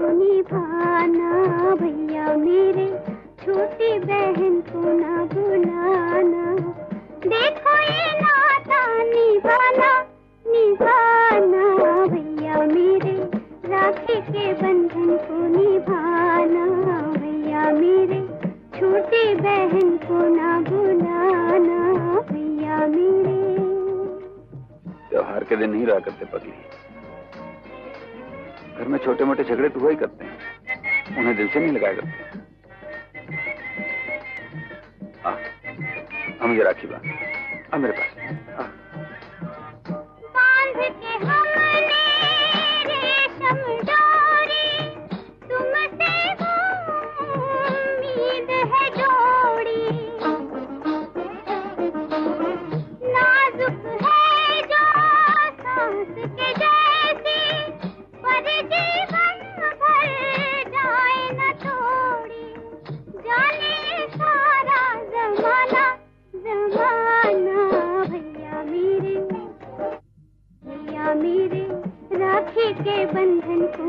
निभाना भैया मेरे, छोटी बहन को ना बुलाना। देखो ये नाता निभाना निभाना भैया मेरे, राखी के बंधन को निभाना भैया मेरे, छोटी बहन को ना बुलाना भैया मेरे। त्योहार के दिन नहीं रहा करते पगली। घर में छोटे मोटे झगड़े तो हुआ ही करते हैं। उन्हें दिल से नहीं लगाया करते। आ, हम ये राखी बात अब मेरे पास। मेरे राखी के बंधन को